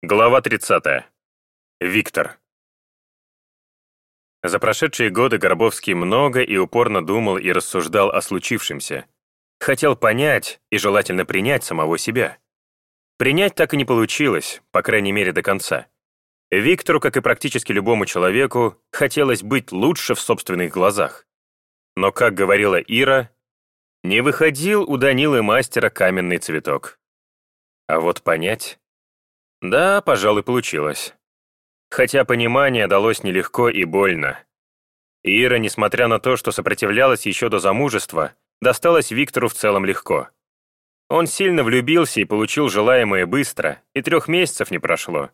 Глава 30. Виктор. За прошедшие годы Горбовский много и упорно думал и рассуждал о случившемся. Хотел понять и желательно принять самого себя. Принять так и не получилось, по крайней мере до конца. Виктору, как и практически любому человеку, хотелось быть лучше в собственных глазах. Но, как говорила Ира, не выходил у Данилы мастера каменный цветок. А вот понять... Да, пожалуй, получилось. Хотя понимание далось нелегко и больно. Ира, несмотря на то, что сопротивлялась еще до замужества, досталась Виктору в целом легко. Он сильно влюбился и получил желаемое быстро, и трех месяцев не прошло.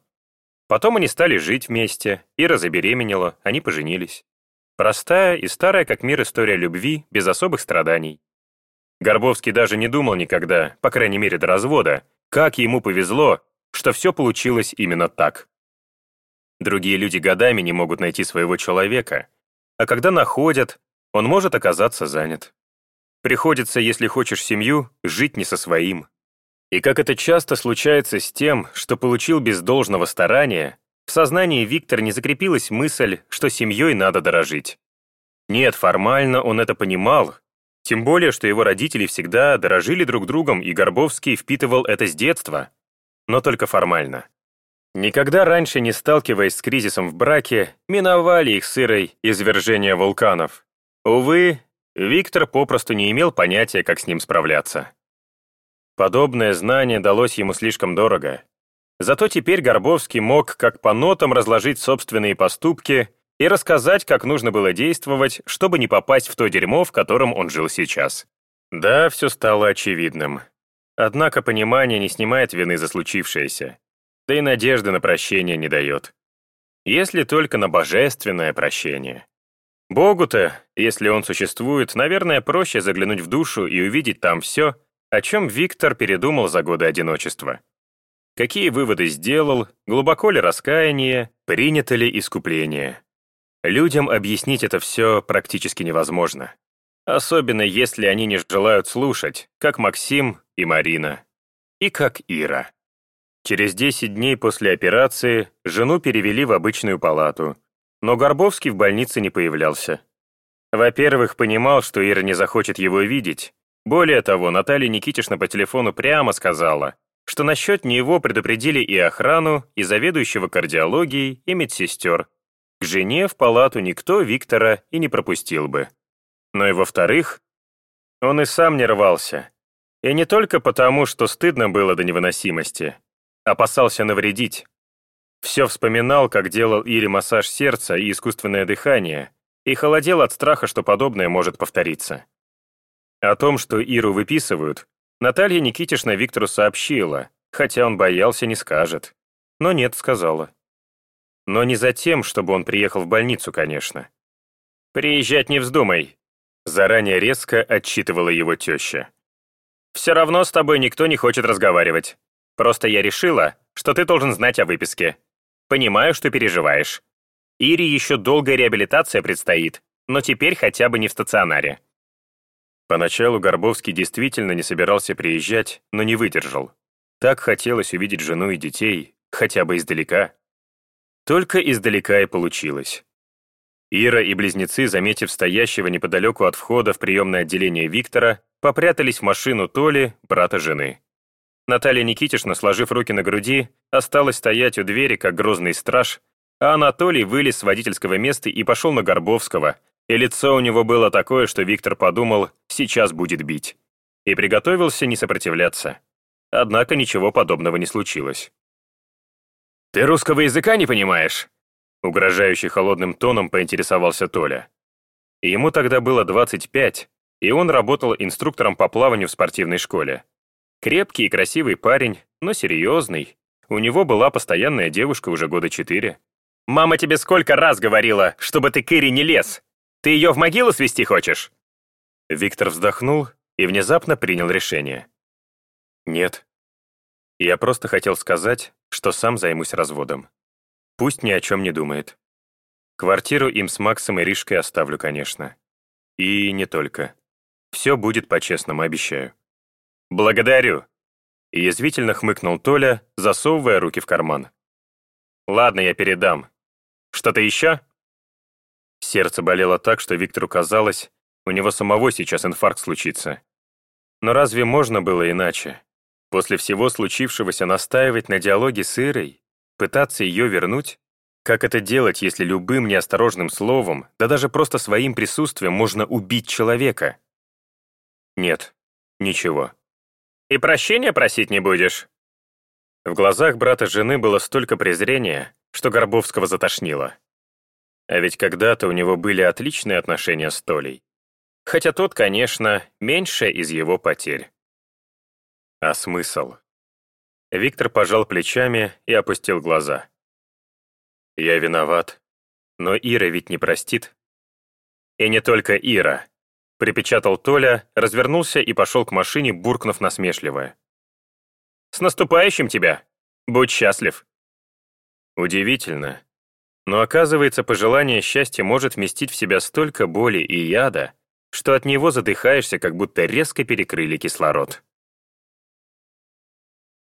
Потом они стали жить вместе, Ира забеременела, они поженились. Простая и старая как мир история любви, без особых страданий. Горбовский даже не думал никогда, по крайней мере до развода, как ему повезло, что все получилось именно так. Другие люди годами не могут найти своего человека, а когда находят, он может оказаться занят. Приходится, если хочешь семью, жить не со своим. И как это часто случается с тем, что получил без должного старания, в сознании Виктор не закрепилась мысль, что семьей надо дорожить. Нет, формально он это понимал, тем более, что его родители всегда дорожили друг другом, и Горбовский впитывал это с детства, но только формально. Никогда раньше не сталкиваясь с кризисом в браке, миновали их сырой извержения вулканов. Увы, Виктор попросту не имел понятия, как с ним справляться. Подобное знание далось ему слишком дорого. Зато теперь Горбовский мог как по нотам разложить собственные поступки и рассказать, как нужно было действовать, чтобы не попасть в то дерьмо, в котором он жил сейчас. Да, все стало очевидным. Однако понимание не снимает вины за случившееся, да и надежды на прощение не дает. Если только на божественное прощение. Богу-то, если он существует, наверное, проще заглянуть в душу и увидеть там все, о чем Виктор передумал за годы одиночества. Какие выводы сделал, глубоко ли раскаяние, принято ли искупление. Людям объяснить это все практически невозможно. Особенно если они не желают слушать, как Максим и Марина. И как Ира. Через 10 дней после операции жену перевели в обычную палату, но Горбовский в больнице не появлялся. Во-первых, понимал, что Ира не захочет его видеть. Более того, Наталья Никитишна по телефону прямо сказала, что насчет него предупредили и охрану, и заведующего кардиологией, и медсестер. К жене в палату никто Виктора и не пропустил бы. Но и во-вторых, он и сам не рвался. И не только потому, что стыдно было до невыносимости. Опасался навредить. Все вспоминал, как делал Ире массаж сердца и искусственное дыхание, и холодел от страха, что подобное может повториться. О том, что Иру выписывают, Наталья Никитишна Виктору сообщила, хотя он боялся, не скажет. Но нет, сказала. Но не за тем, чтобы он приехал в больницу, конечно. «Приезжать не вздумай», Заранее резко отчитывала его теща. «Все равно с тобой никто не хочет разговаривать. Просто я решила, что ты должен знать о выписке. Понимаю, что переживаешь. Ире еще долгая реабилитация предстоит, но теперь хотя бы не в стационаре». Поначалу Горбовский действительно не собирался приезжать, но не выдержал. Так хотелось увидеть жену и детей, хотя бы издалека. Только издалека и получилось. Ира и близнецы, заметив стоящего неподалеку от входа в приемное отделение Виктора, попрятались в машину Толи, брата жены. Наталья Никитишна, сложив руки на груди, осталась стоять у двери, как грозный страж, а Анатолий вылез с водительского места и пошел на Горбовского, и лицо у него было такое, что Виктор подумал, сейчас будет бить. И приготовился не сопротивляться. Однако ничего подобного не случилось. «Ты русского языка не понимаешь?» Угрожающий холодным тоном поинтересовался Толя. Ему тогда было 25, и он работал инструктором по плаванию в спортивной школе. Крепкий и красивый парень, но серьезный. У него была постоянная девушка уже года четыре. «Мама тебе сколько раз говорила, чтобы ты к Ире не лез? Ты ее в могилу свести хочешь?» Виктор вздохнул и внезапно принял решение. «Нет. Я просто хотел сказать, что сам займусь разводом. Пусть ни о чем не думает. Квартиру им с Максом и Ришкой оставлю, конечно. И не только. Все будет по-честному, обещаю. Благодарю. Язвительно хмыкнул Толя, засовывая руки в карман. Ладно, я передам. Что-то еще?» Сердце болело так, что Виктору казалось, у него самого сейчас инфаркт случится. Но разве можно было иначе? После всего случившегося настаивать на диалоге с Ирой, пытаться ее вернуть? Как это делать, если любым неосторожным словом, да даже просто своим присутствием можно убить человека? Нет, ничего. «И прощения просить не будешь?» В глазах брата жены было столько презрения, что Горбовского затошнило. А ведь когда-то у него были отличные отношения с Толей. Хотя тот, конечно, меньше из его потерь. А смысл? Виктор пожал плечами и опустил глаза. Я виноват. Но Ира ведь не простит. И не только Ира. Припечатал Толя, развернулся и пошел к машине, буркнув насмешливо. «С наступающим тебя! Будь счастлив!» Удивительно. Но оказывается, пожелание счастья может вместить в себя столько боли и яда, что от него задыхаешься, как будто резко перекрыли кислород.